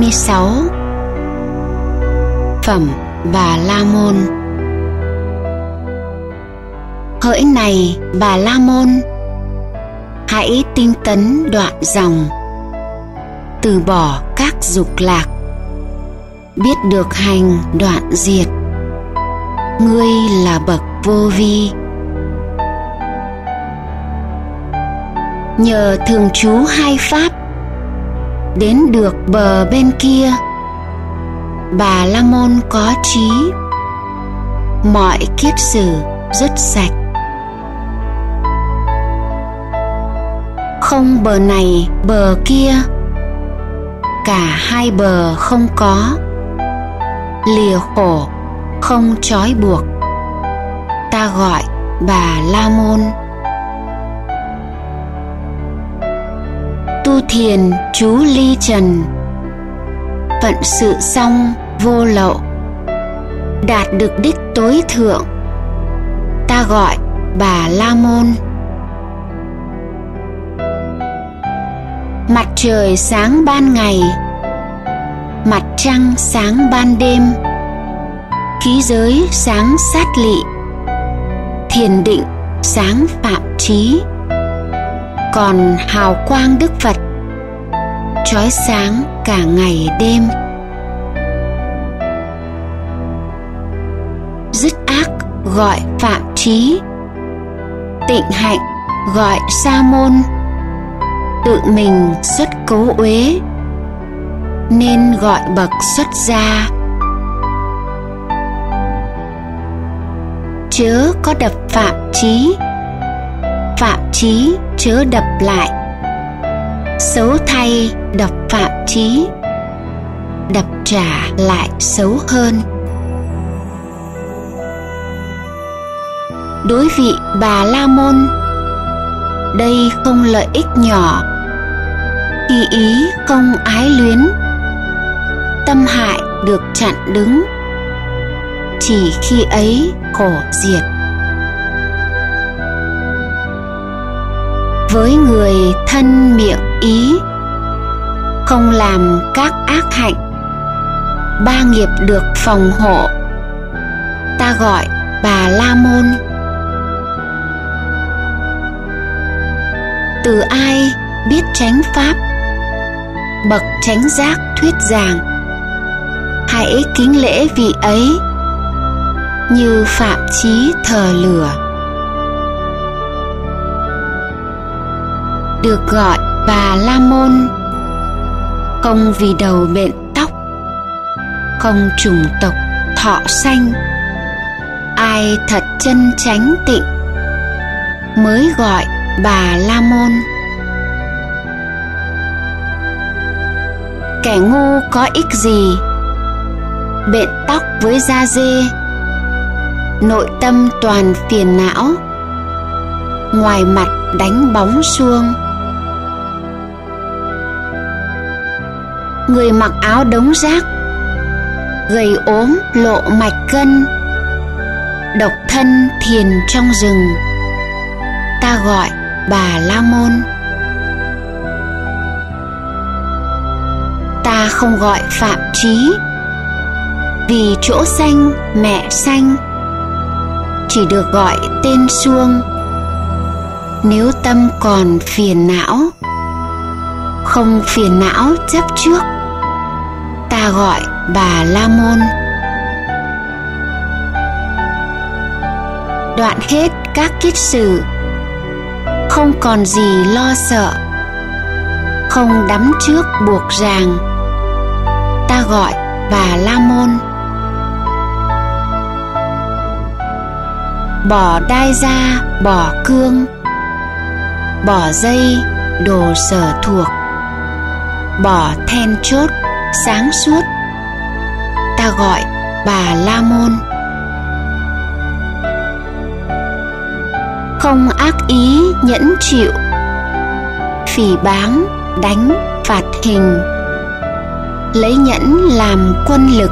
36 Phẩm Bà La Môn. Hỡi này, Bà La Môn, Hãy tinh tấn đoạn dòng, Từ bỏ các dục lạc, Biết được hành đoạn diệt. Ngươi là bậc vô vi. Nhờ thường trú hai pháp đến được bờ bên kia. Bà la môn có trí. Mọi kiết sử rất sạch. Không bờ này, bờ kia. Cả hai bờ không có. Lìa khổ, không trói buộc. Ta gọi bà la môn tu thiền, chú ly trần. Phận sự xong, vô lậu. Đạt được đích tối thượng. Ta gọi bà la môn. Mặt trời sáng ban ngày. Mặt trăng sáng ban đêm. Khí giới sáng sát lị. Thiền định sáng phạm trí. Còn hào quang đức phật trói sáng cả ngày đêm. Dứt ác gọi phạm trí. Tịnh hạnh gọi sa môn. Tự mình xuất cấu uế, nên gọi bậc xuất gia. Chớ có đập phạm trí. Phạm trí chớ đập lại xấu thay, đập phạm trí đập trả lại xấu hơn. Đối vị bà la môn. Đây không lợi ích nhỏ. Khi ý không ái luyến. Tâm hại được chặn đứng. Chỉ khi ấy khổ diệt. Với người thân miệng ý, không làm các ác hạnh. Ba nghiệp được phòng hộ, ta gọi bà la môn. Từ ai biết tránh pháp? Bậc tránh giác thuyết giảng. Hãy kính lễ vị ấy như phạm chí thờ lửa. Được gọi bà la môn. Không vì đầu bện tóc, không trùng tộc thọ xanh ai thật chân chánh tịnh mới gọi bà la môn. Kẻ ngu có ích gì? Bện tóc với da dê, nội tâm toàn phiền não, ngoài mặt đánh bóng xuông. Người mặc áo đống rác, gầy ốm, lộ mạch gân độc thân thiền trong rừng. Ta gọi bà la môn. Ta không gọi phạm trí, vì chỗ xanh mẹ xanh chỉ được gọi tên xuông. Nếu tâm còn phiền não không phiền não chấp trước. Ta gọi bà la môn. Đoạn hết các kiết sử. Không còn gì lo sợ. Không đắm trước buộc ràng. Ta gọi bà la môn. Bỏ đai ra, bỏ cương. Bỏ dây, đồ sở thuộc bỏ then chốt, sáng suốt. Ta gọi bà la môn. Không ác ý nhẫn chịu, phỉ báng, đánh, phạt hình. Lấy nhẫn làm quân lực.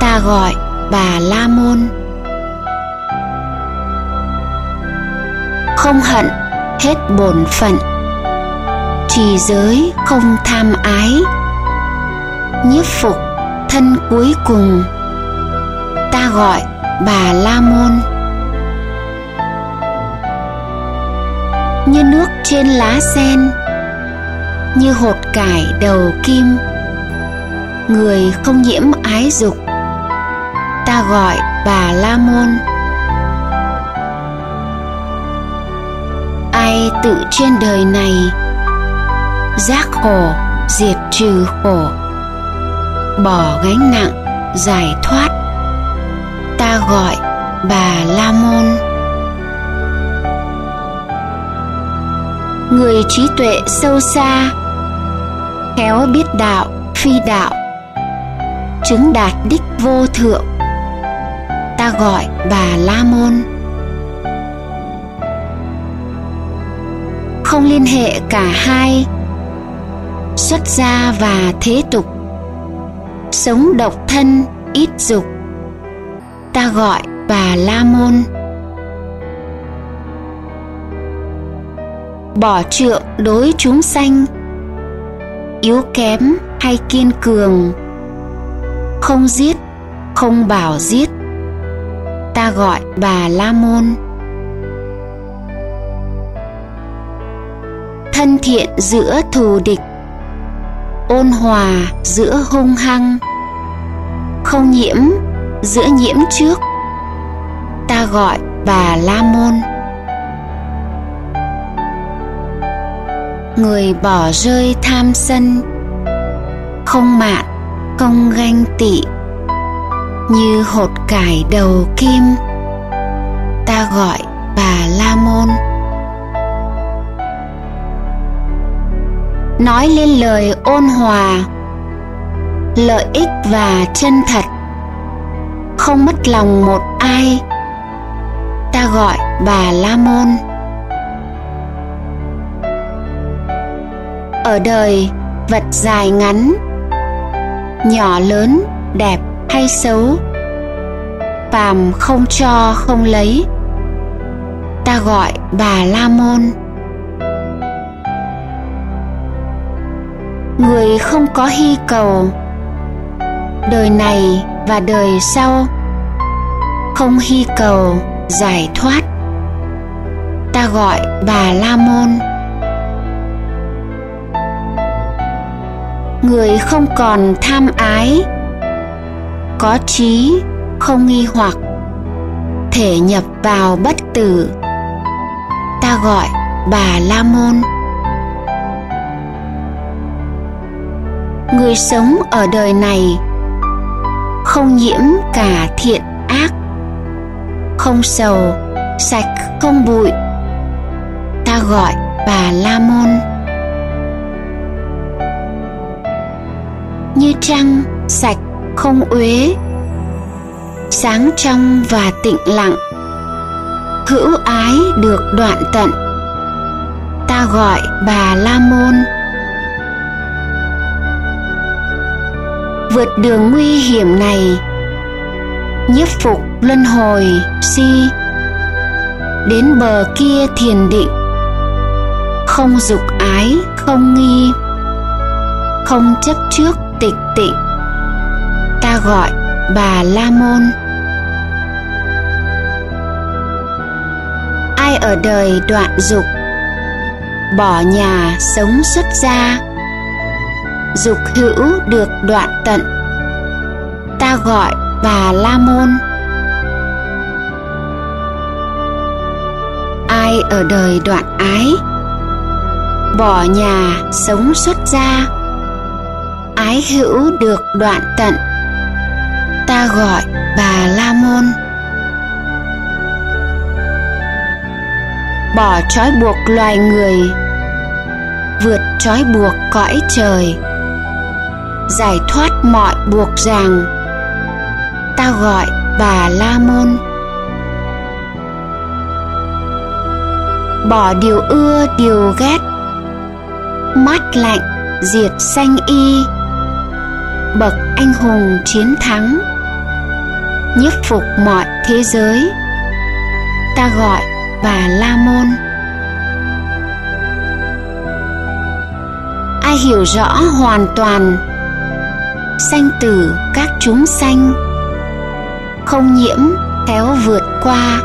Ta gọi bà la môn. Không hận, hết bổn phận trì giới không tham ái, nhiếp phục thân cuối cùng, ta gọi bà la môn. Như nước trên lá sen, như hột cải đầu kim, người không nhiễm ái dục, ta gọi bà la môn. Ai tự trên đời này giác khổ diệt trừ khổ bỏ gánh nặng, giải thoát. Ta gọi bà la môn. Người trí tuệ sâu xa, khéo biết đạo, phi đạo, chứng đạt đích vô thượng. Ta gọi bà la môn. Không liên hệ cả hai xuất gia và thế tục. Sống độc thân, ít dục. Ta gọi bà la môn. Bỏ trượng đối chúng sanh. Yếu kém hay kiên cường. Không giết, không bảo giết. Ta gọi bà la môn. Thân thiện giữa thù địch ôn hòa giữa hung hăng, không nhiễm giữa nhiễm trước, ta gọi bà la môn. Người bỏ rơi tham sân, không mạn, không ganh tị, như hột cải đầu kim, ta gọi bà la môn. Nói lên lời ôn hòa, lợi ích và chân thật. Không mất lòng một ai, ta gọi bà la môn. Ở đời, vật dài ngắn, nhỏ lớn, đẹp hay xấu, phàm không cho không lấy, ta gọi bà la môn. Người không có hy cầu. Đời này và đời sau. Không hy cầu, giải thoát. Ta gọi bà la môn. Người không còn tham ái. Có trí, không nghi hoặc. Thể nhập vào bất tử. Ta gọi bà la môn. Người sống ở đời này không nhiễm cả thiện ác, không sầu, sạch, không bụi. Ta gọi bà la môn như trăng, sạch, không uế, sáng trong và tịnh lặng. Hữu ái được đoạn tận. Ta gọi bà la môn vượt đường nguy hiểm này. Nhiếp phục luân hồi, si. Đến bờ kia thiền định. Không dục ái, không nghi. Không chấp trước tịch tịnh. Ta gọi bà la môn. Ai ở đời đoạn dục? Bỏ nhà sống xuất gia dục hữu được đoạn tận. Ta gọi bà la môn. Ai ở đời đoạn ái, bỏ nhà sống xuất gia, ái hữu được đoạn tận. Ta gọi bà la môn. Bỏ trói buộc loài người, vượt trói buộc cõi trời giải thoát mọi buộc ràng. Ta gọi bà la môn. Bỏ điều ưa, điều ghét. Mát lạnh, diệt sanh y. Bậc anh hùng chiến thắng. Nhiếp phục mọi thế giới. Ta gọi bà la môn. Ai hiểu rõ hoàn toàn sanh tử các chúng sanh. Không nhiễm, khéo vượt qua.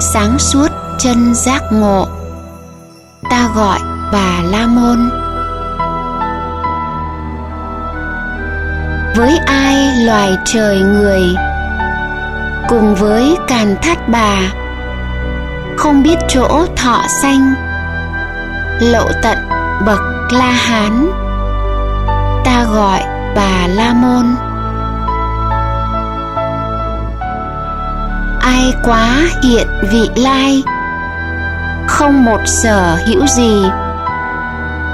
Sáng suốt chân giác ngộ. Ta gọi bà la môn. Với ai loài trời người? Cùng với càn thắt bà. Không biết chỗ thọ sanh. Lậu tận bậc la hán. Ta gọi bà la môn ai quá hiện vị lai, không một sở hữu gì.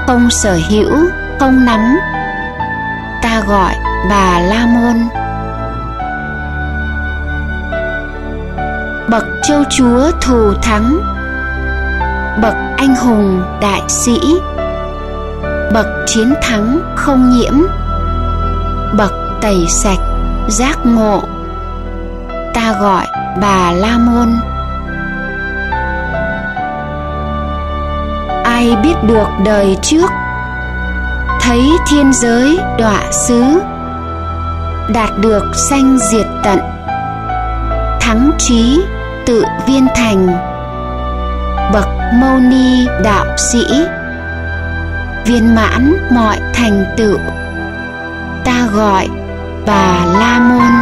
Không sở hữu, không nắm. Ta gọi bà la môn bậc châu chúa thù thắng. Bậc anh hùng đại sĩ. Bậc chiến thắng không nhiễm bậc tẩy sạch, giác ngộ. Ta gọi bà la môn. Ai biết được đời trước? Thấy thiên giới đọa xứ, đạt được sanh diệt tận. Thắng trí, tự viên thành. Bậc mâu ni đạo sĩ. Viên mãn mọi thành tựu ta gọi bà la môn.